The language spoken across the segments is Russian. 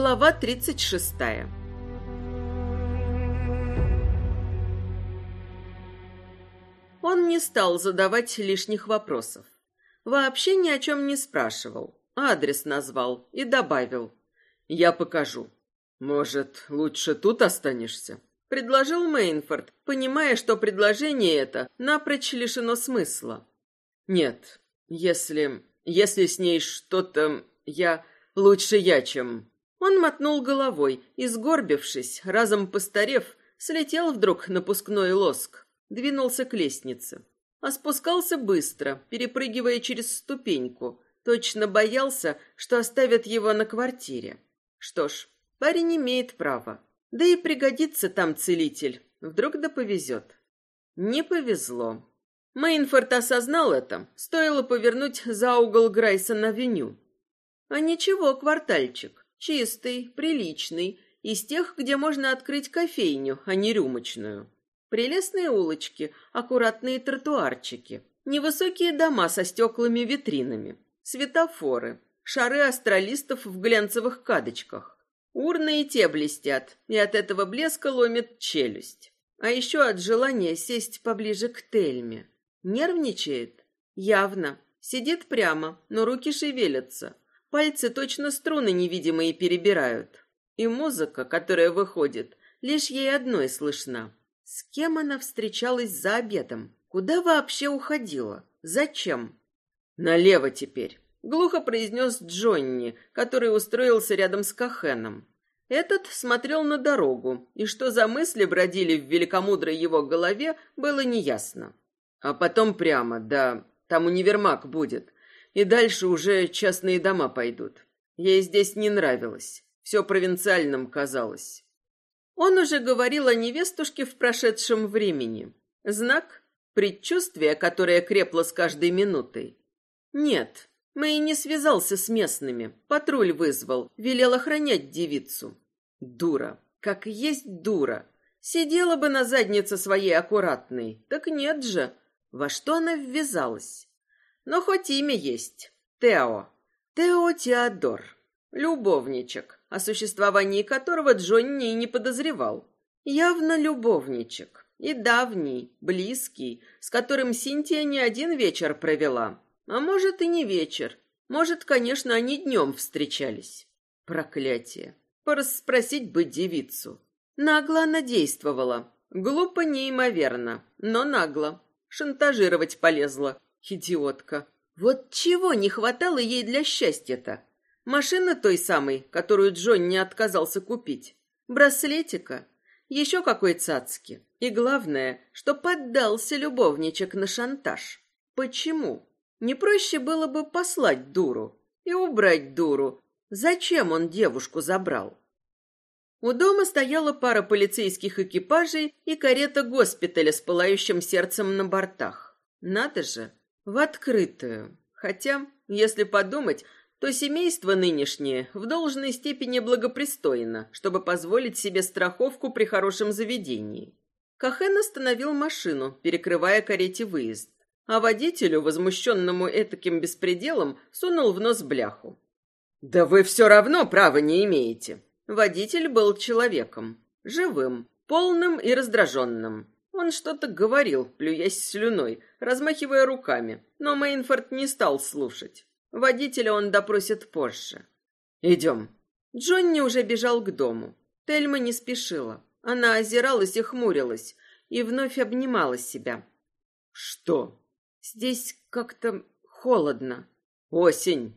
Глава 36. Он не стал задавать лишних вопросов. Вообще ни о чем не спрашивал. Адрес назвал и добавил. «Я покажу. Может, лучше тут останешься?» Предложил Мейнфорд, понимая, что предложение это напрочь лишено смысла. «Нет, если... если с ней что-то... я... лучше я, чем...» Он мотнул головой и, сгорбившись, разом постарев, слетел вдруг напускной лоск, двинулся к лестнице. А спускался быстро, перепрыгивая через ступеньку, точно боялся, что оставят его на квартире. Что ж, парень имеет право. Да и пригодится там целитель, вдруг да повезет. Не повезло. Мейнфорд осознал это, стоило повернуть за угол Грайсон-авеню. А ничего, квартальчик. Чистый, приличный, из тех, где можно открыть кофейню, а не рюмочную. Прелестные улочки, аккуратные тротуарчики, невысокие дома со стеклами-витринами, светофоры, шары астралистов в глянцевых кадочках. Урны и те блестят, и от этого блеска ломит челюсть. А еще от желания сесть поближе к Тельме. Нервничает? Явно. Сидит прямо, но руки шевелятся. Пальцы точно струны невидимые перебирают. И музыка, которая выходит, лишь ей одной слышна. С кем она встречалась за обедом? Куда вообще уходила? Зачем? Налево теперь, глухо произнес Джонни, который устроился рядом с Кахеном. Этот смотрел на дорогу, и что за мысли бродили в великомудрой его голове, было неясно. А потом прямо, да, там универмаг будет. И дальше уже частные дома пойдут. Ей здесь не нравилось. Все провинциальным казалось. Он уже говорил о невестушке в прошедшем времени. Знак? Предчувствие, которое крепло с каждой минутой. Нет, Мэй не связался с местными. Патруль вызвал, велел охранять девицу. Дура. Как есть дура. Сидела бы на заднице своей аккуратной. Так нет же. Во что она ввязалась? Но хоть имя есть. Тео. Тео Теодор. Любовничек, о существовании которого Джонни не подозревал. Явно любовничек. И давний, близкий, с которым Синтия не один вечер провела. А может, и не вечер. Может, конечно, они днем встречались. Проклятие. Порасспросить бы девицу. Нагло она действовала. Глупо неимоверно, но нагло. Шантажировать полезла. Идиотка. Вот чего не хватало ей для счастья-то? Машина той самой, которую Джон не отказался купить. Браслетика. Еще какой цацки. И главное, что поддался любовничек на шантаж. Почему? Не проще было бы послать дуру и убрать дуру. Зачем он девушку забрал? У дома стояла пара полицейских экипажей и карета госпиталя с пылающим сердцем на бортах. Надо же, в открытую. Хотя, если подумать, то семейство нынешнее в должной степени благопристойно, чтобы позволить себе страховку при хорошем заведении. Кахен остановил машину, перекрывая карете выезд, а водителю, возмущенному этаким беспределом, сунул в нос бляху. «Да вы все равно права не имеете!» Водитель был человеком, живым, полным и раздраженным. Он что-то говорил, плюясь слюной, размахивая руками, но Мейнфорд не стал слушать. Водителя он допросит позже. «Идем». Джонни уже бежал к дому. Тельма не спешила. Она озиралась и хмурилась, и вновь обнимала себя. «Что?» «Здесь как-то холодно. Осень».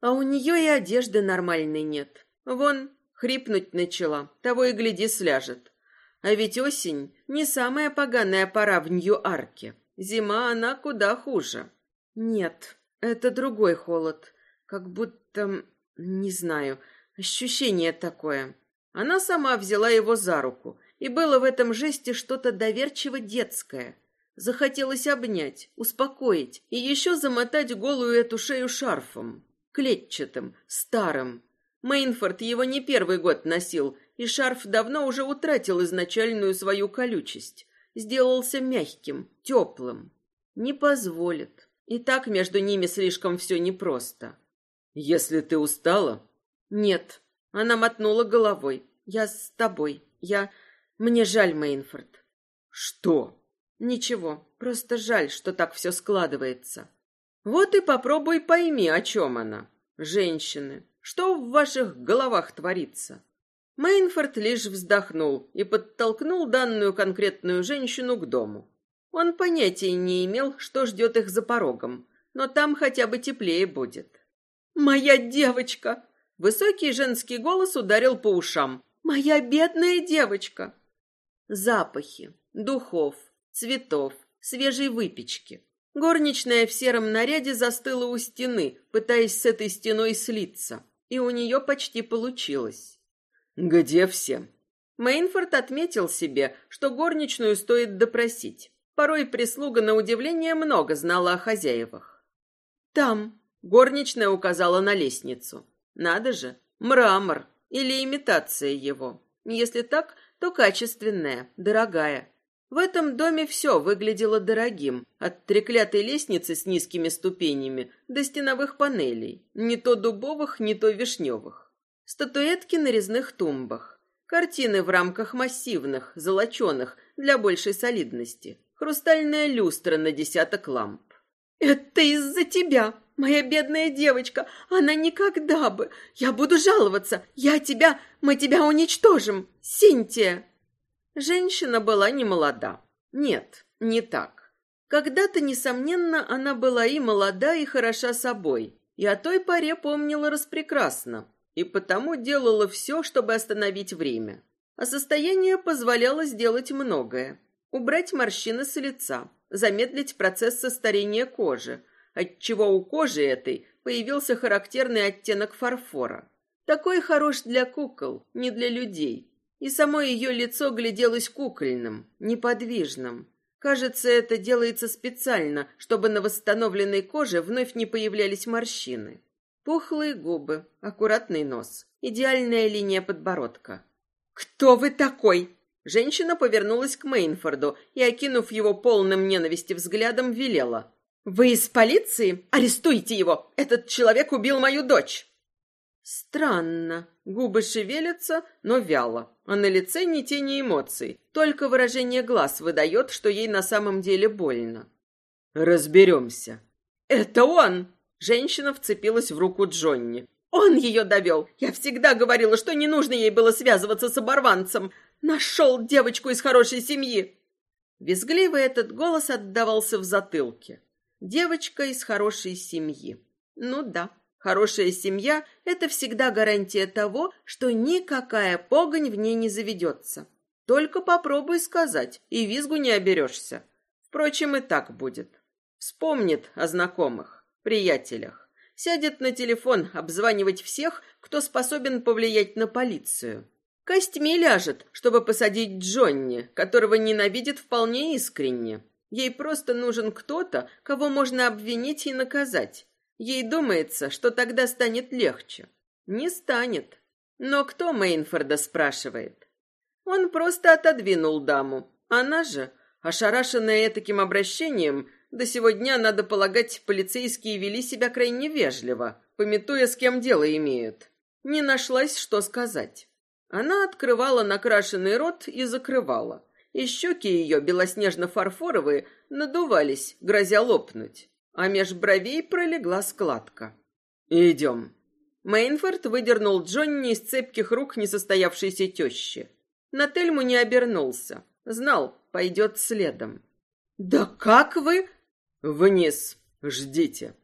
А у нее и одежды нормальной нет. Вон, хрипнуть начала, того и гляди сляжет. А ведь осень не самая поганая пора в Нью-Арке. Зима, она куда хуже. Нет, это другой холод. Как будто, не знаю, ощущение такое. Она сама взяла его за руку, и было в этом жесте что-то доверчиво детское. Захотелось обнять, успокоить и еще замотать голую эту шею шарфом. Клетчатым, старым. Мейнфорд его не первый год носил, и шарф давно уже утратил изначальную свою колючесть. Сделался мягким, теплым. Не позволит. И так между ними слишком все непросто. Если ты устала? Нет. Она мотнула головой. «Я с тобой. Я... Мне жаль, Мейнфорд». «Что?» «Ничего. Просто жаль, что так все складывается». «Вот и попробуй пойми, о чем она. Женщины. Что в ваших головах творится?» Мейнфорд лишь вздохнул и подтолкнул данную конкретную женщину к дому. Он понятия не имел, что ждет их за порогом, но там хотя бы теплее будет. «Моя девочка!» Высокий женский голос ударил по ушам. «Моя бедная девочка!» Запахи, духов, цветов, свежей выпечки. Горничная в сером наряде застыла у стены, пытаясь с этой стеной слиться, и у нее почти получилось. «Где все?» Мейнфорд отметил себе, что горничную стоит допросить. Порой прислуга, на удивление, много знала о хозяевах. «Там», — горничная указала на лестницу. «Надо же, мрамор или имитация его. Если так, то качественная, дорогая. В этом доме все выглядело дорогим, от треклятой лестницы с низкими ступенями до стеновых панелей, не то дубовых, не то вишневых. Статуэтки на резных тумбах, картины в рамках массивных, золоченых, для большей солидности, хрустальная люстра на десяток ламп. «Это из-за тебя, моя бедная девочка! Она никогда бы! Я буду жаловаться! Я тебя... Мы тебя уничтожим! Синтия!» Женщина была не молода. Нет, не так. Когда-то, несомненно, она была и молода, и хороша собой. И о той поре помнила распрекрасно. И потому делала все, чтобы остановить время. А состояние позволяло сделать многое. Убрать морщины с лица, замедлить процесс старения кожи, отчего у кожи этой появился характерный оттенок фарфора. Такой хорош для кукол, не для людей. И само ее лицо гляделось кукольным, неподвижным. Кажется, это делается специально, чтобы на восстановленной коже вновь не появлялись морщины. Пухлые губы, аккуратный нос, идеальная линия подбородка. «Кто вы такой?» Женщина повернулась к Мейнфорду и, окинув его полным ненависти взглядом, велела. «Вы из полиции? Арестуйте его! Этот человек убил мою дочь!» Странно. Губы шевелятся, но вяло, а на лице ни тени эмоций. Только выражение глаз выдает, что ей на самом деле больно. «Разберемся». «Это он!» Женщина вцепилась в руку Джонни. «Он ее довел! Я всегда говорила, что не нужно ей было связываться с оборванцем. Нашел девочку из хорошей семьи!» Визгливый этот голос отдавался в затылке. «Девочка из хорошей семьи». Ну да, Хорошая семья – это всегда гарантия того, что никакая погонь в ней не заведется. Только попробуй сказать, и визгу не оберешься. Впрочем, и так будет. Вспомнит о знакомых, приятелях. Сядет на телефон обзванивать всех, кто способен повлиять на полицию. Костьми ляжет, чтобы посадить Джонни, которого ненавидит вполне искренне. Ей просто нужен кто-то, кого можно обвинить и наказать, Ей думается, что тогда станет легче. Не станет. Но кто Мейнфорда спрашивает? Он просто отодвинул даму. Она же, ошарашенная таким обращением, до сего дня, надо полагать, полицейские вели себя крайне вежливо, пометуя, с кем дело имеют. Не нашлась, что сказать. Она открывала накрашенный рот и закрывала. И щеки ее, белоснежно-фарфоровые, надувались, грозя лопнуть а меж бровей пролегла складка. «Идем». Мейнфорд выдернул Джонни из цепких рук несостоявшейся тещи. На Тельму не обернулся. Знал, пойдет следом. «Да как вы...» «Вниз. Ждите».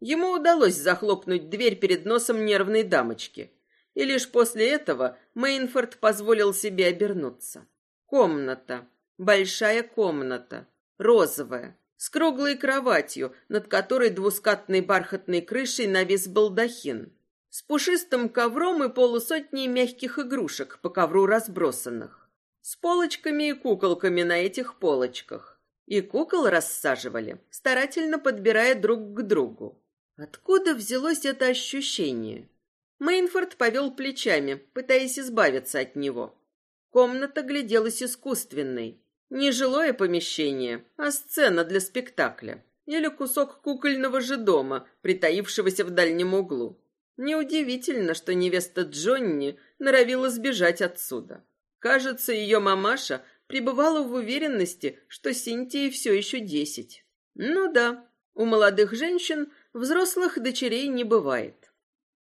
Ему удалось захлопнуть дверь перед носом нервной дамочки. И лишь после этого Мейнфорд позволил себе обернуться. Комната. Большая комната. Розовая с круглой кроватью, над которой двускатной бархатной крышей навис балдахин, с пушистым ковром и полусотней мягких игрушек по ковру разбросанных, с полочками и куколками на этих полочках. И кукол рассаживали, старательно подбирая друг к другу. Откуда взялось это ощущение? Мейнфорд повел плечами, пытаясь избавиться от него. Комната гляделась искусственной, не жилое помещение, а сцена для спектакля. Или кусок кукольного же дома, притаившегося в дальнем углу. Неудивительно, что невеста Джонни норовила сбежать отсюда. Кажется, ее мамаша пребывала в уверенности, что Синтии все еще десять. Ну да, у молодых женщин взрослых дочерей не бывает.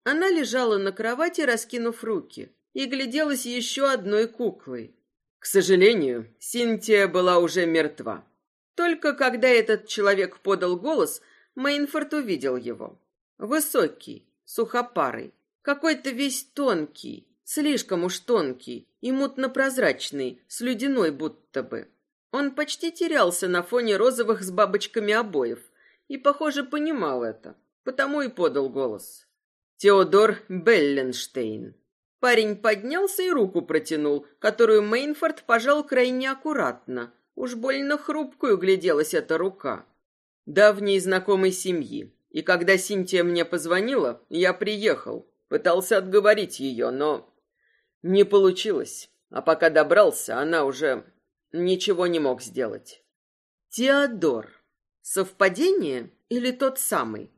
Она лежала на кровати, раскинув руки, и гляделась еще одной куклой. К сожалению, Синтия была уже мертва. Только когда этот человек подал голос, Мейнфорд увидел его. Высокий, сухопарый, какой-то весь тонкий, слишком уж тонкий и мутно-прозрачный, с слюдяной будто бы. Он почти терялся на фоне розовых с бабочками обоев и, похоже, понимал это, потому и подал голос. Теодор Белленштейн. Парень поднялся и руку протянул, которую Мейнфорд пожал крайне аккуратно. Уж больно хрупкую гляделась эта рука. Давний знакомый семьи. И когда Синтия мне позвонила, я приехал. Пытался отговорить ее, но не получилось. А пока добрался, она уже ничего не мог сделать. Теодор. Совпадение или тот самый?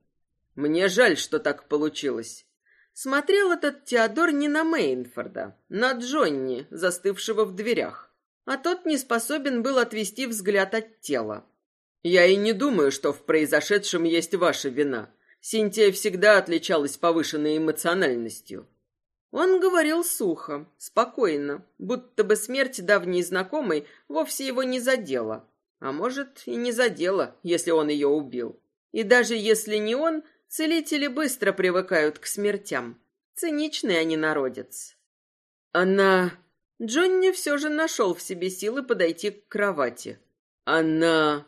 Мне жаль, что так получилось. Смотрел этот Теодор не на Мейнфорда, на Джонни, застывшего в дверях. А тот не способен был отвести взгляд от тела. Я и не думаю, что в произошедшем есть ваша вина. Синтия всегда отличалась повышенной эмоциональностью. Он говорил сухо, спокойно, будто бы смерть давней знакомой вовсе его не задела. А может, и не задела, если он ее убил. И даже если не он, Целители быстро привыкают к смертям. Циничный они народец. Она... Джонни все же нашел в себе силы подойти к кровати. Она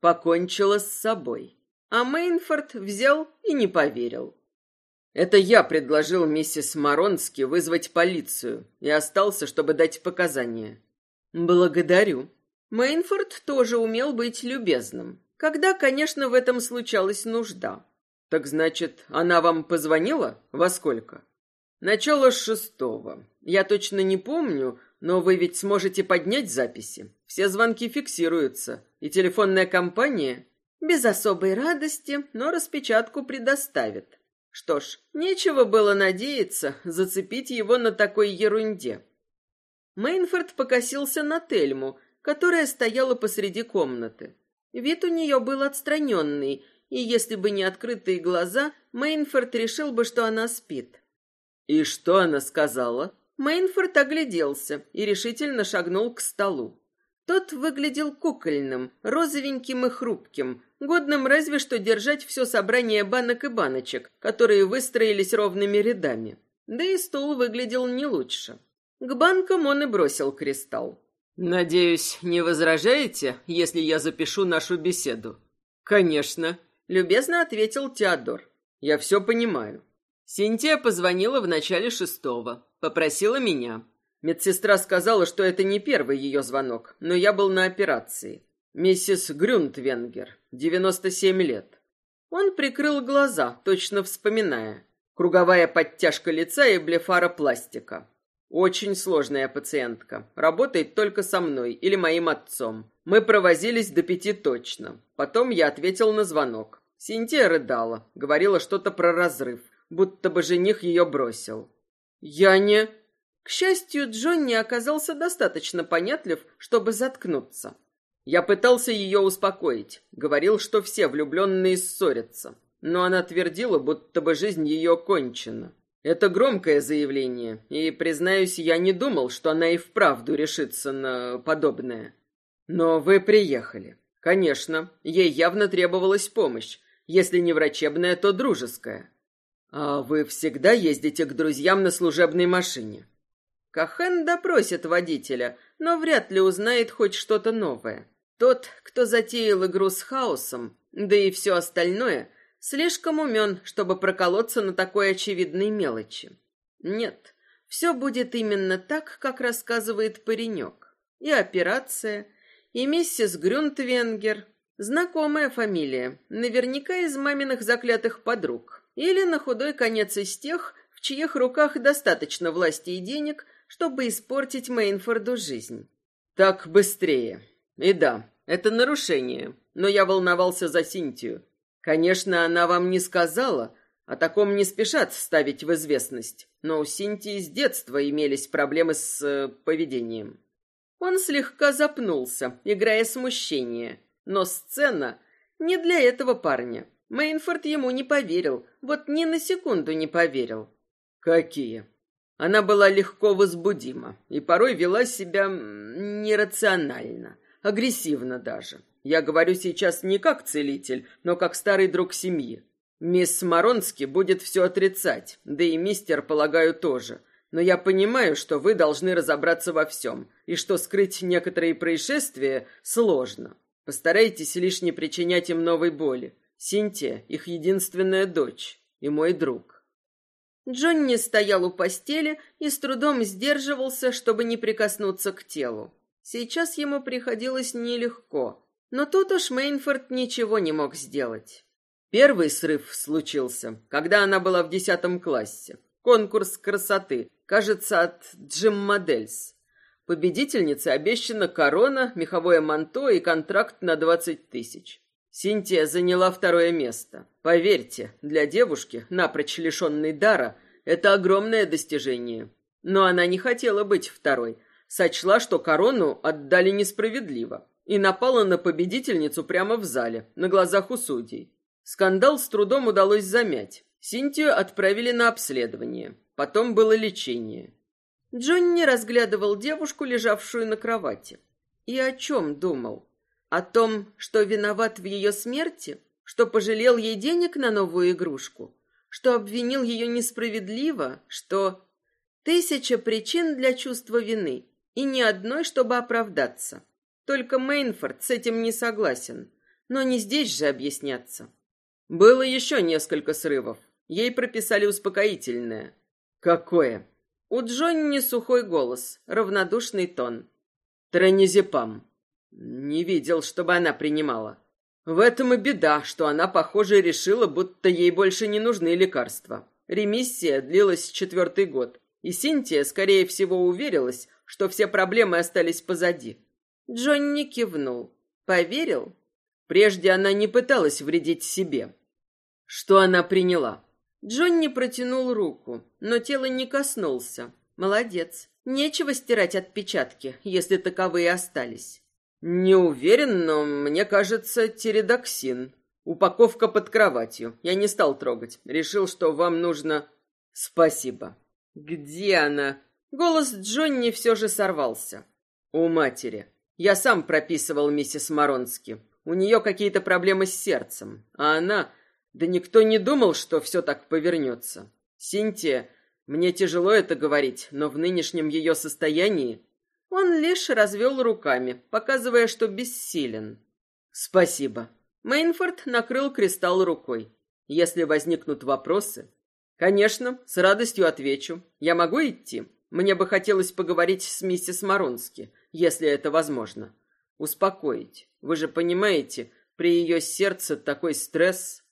покончила с собой. А Мейнфорд взял и не поверил. Это я предложил миссис Маронски вызвать полицию и остался, чтобы дать показания. Благодарю. Мейнфорд тоже умел быть любезным, когда, конечно, в этом случалась нужда. Так значит, она вам позвонила? Во сколько? Начало шестого. Я точно не помню, но вы ведь сможете поднять записи. Все звонки фиксируются, и телефонная компания без особой радости, но распечатку предоставит. Что ж, нечего было надеяться зацепить его на такой ерунде. Мейнфорд покосился на Тельму, которая стояла посреди комнаты. Вид у нее был отстраненный, и если бы не открытые глаза, Мейнфорд решил бы, что она спит. «И что она сказала?» Мейнфорд огляделся и решительно шагнул к столу. Тот выглядел кукольным, розовеньким и хрупким, годным разве что держать все собрание банок и баночек, которые выстроились ровными рядами. Да и стул выглядел не лучше. К банкам он и бросил кристалл. «Надеюсь, не возражаете, если я запишу нашу беседу?» «Конечно», любезно ответил Теодор. Я все понимаю. Синтия позвонила в начале шестого, попросила меня. Медсестра сказала, что это не первый ее звонок, но я был на операции. Миссис Грюнтвенгер, 97 лет. Он прикрыл глаза, точно вспоминая. Круговая подтяжка лица и блефаропластика. Очень сложная пациентка. Работает только со мной или моим отцом. Мы провозились до пяти точно. Потом я ответил на звонок. Синтия рыдала, говорила что-то про разрыв, будто бы жених ее бросил. Я не... К счастью, Джонни оказался достаточно понятлив, чтобы заткнуться. Я пытался ее успокоить, говорил, что все влюбленные ссорятся, но она твердила, будто бы жизнь ее кончена. Это громкое заявление, и, признаюсь, я не думал, что она и вправду решится на подобное. Но вы приехали. Конечно, ей явно требовалась помощь, если не врачебная, то дружеская. А вы всегда ездите к друзьям на служебной машине? Кахен допросит водителя, но вряд ли узнает хоть что-то новое. Тот, кто затеял игру с хаосом, да и все остальное, слишком умен, чтобы проколоться на такой очевидной мелочи. Нет, все будет именно так, как рассказывает паренек. И операция, и миссис Грюнтвенгер, Знакомая фамилия, наверняка из маминых заклятых подруг. Или на худой конец из тех, в чьих руках достаточно власти и денег, чтобы испортить Мейнфорду жизнь. Так быстрее. И да, это нарушение, но я волновался за Синтию. Конечно, она вам не сказала, О таком не спешат ставить в известность, но у Синтии с детства имелись проблемы с э, поведением. Он слегка запнулся, играя смущение, но сцена не для этого парня. Мейнфорд ему не поверил, вот ни на секунду не поверил. Какие? Она была легко возбудима и порой вела себя нерационально, агрессивно даже. Я говорю сейчас не как целитель, но как старый друг семьи. Мисс Маронски будет все отрицать, да и мистер, полагаю, тоже. Но я понимаю, что вы должны разобраться во всем, и что скрыть некоторые происшествия сложно. Постарайтесь лишь не причинять им новой боли. Синтия — их единственная дочь и мой друг. Джонни стоял у постели и с трудом сдерживался, чтобы не прикоснуться к телу. Сейчас ему приходилось нелегко, но тут уж Мейнфорд ничего не мог сделать. Первый срыв случился, когда она была в десятом классе. Конкурс красоты, кажется, от Джим Модельс. Победительнице обещана корона, меховое манто и контракт на двадцать тысяч. Синтия заняла второе место. Поверьте, для девушки, напрочь лишенной дара, это огромное достижение. Но она не хотела быть второй. Сочла, что корону отдали несправедливо. И напала на победительницу прямо в зале, на глазах у судей. Скандал с трудом удалось замять. Синтию отправили на обследование. Потом было лечение. Джонни разглядывал девушку, лежавшую на кровати. И о чем думал? О том, что виноват в ее смерти, что пожалел ей денег на новую игрушку, что обвинил ее несправедливо, что... Тысяча причин для чувства вины, и ни одной, чтобы оправдаться. Только Мейнфорд с этим не согласен, но не здесь же объясняться. Было еще несколько срывов. Ей прописали успокоительное. Какое? У Джонни сухой голос, равнодушный тон. Тронизепам. Не видел, чтобы она принимала. В этом и беда, что она, похоже, решила, будто ей больше не нужны лекарства. Ремиссия длилась четвертый год, и Синтия, скорее всего, уверилась, что все проблемы остались позади. Джонни кивнул. Поверил? Прежде она не пыталась вредить себе. Что она приняла? Джонни протянул руку, но тело не коснулся. Молодец. Нечего стирать отпечатки, если таковые остались. Не уверен, но мне кажется, тиредоксин. Упаковка под кроватью. Я не стал трогать. Решил, что вам нужно... Спасибо. Где она? Голос Джонни все же сорвался. У матери. Я сам прописывал миссис Маронски. У нее какие-то проблемы с сердцем. А она... Да никто не думал, что все так повернется. Синтия, мне тяжело это говорить, но в нынешнем ее состоянии он лишь развел руками, показывая, что бессилен. «Спасибо». Мейнфорд накрыл кристалл рукой. «Если возникнут вопросы...» «Конечно, с радостью отвечу. Я могу идти? Мне бы хотелось поговорить с миссис Маронски, если это возможно. Успокоить. Вы же понимаете, при ее сердце такой стресс...»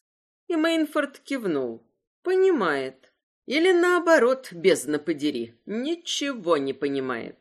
И Мейнфорд кивнул. «Понимает. Или наоборот, бездна подери, ничего не понимает».